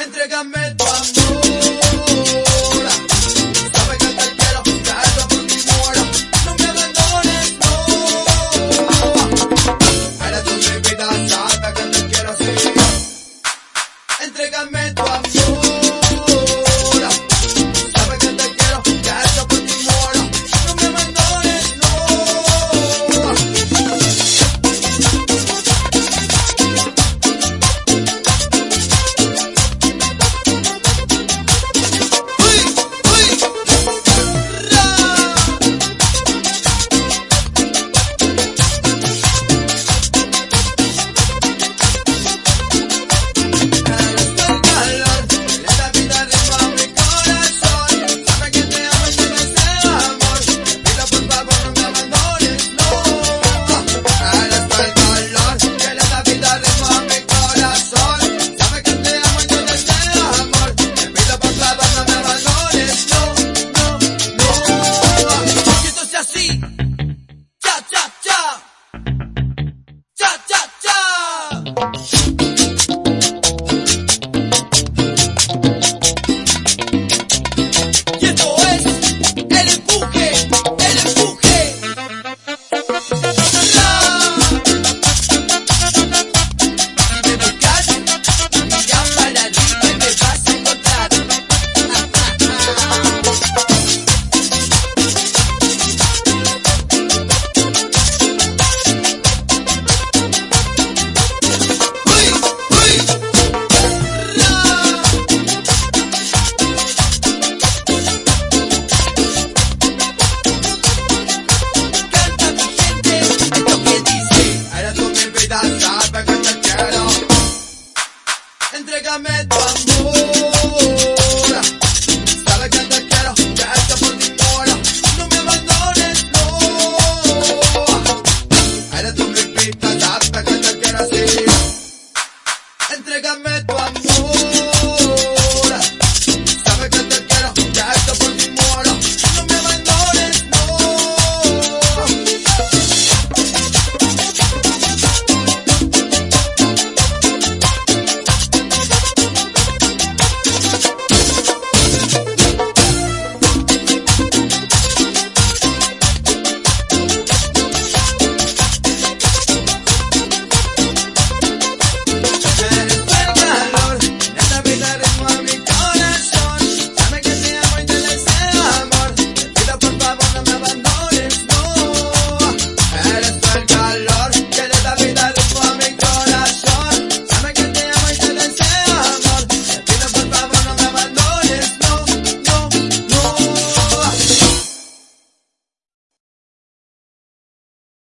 Entrégame tu amor.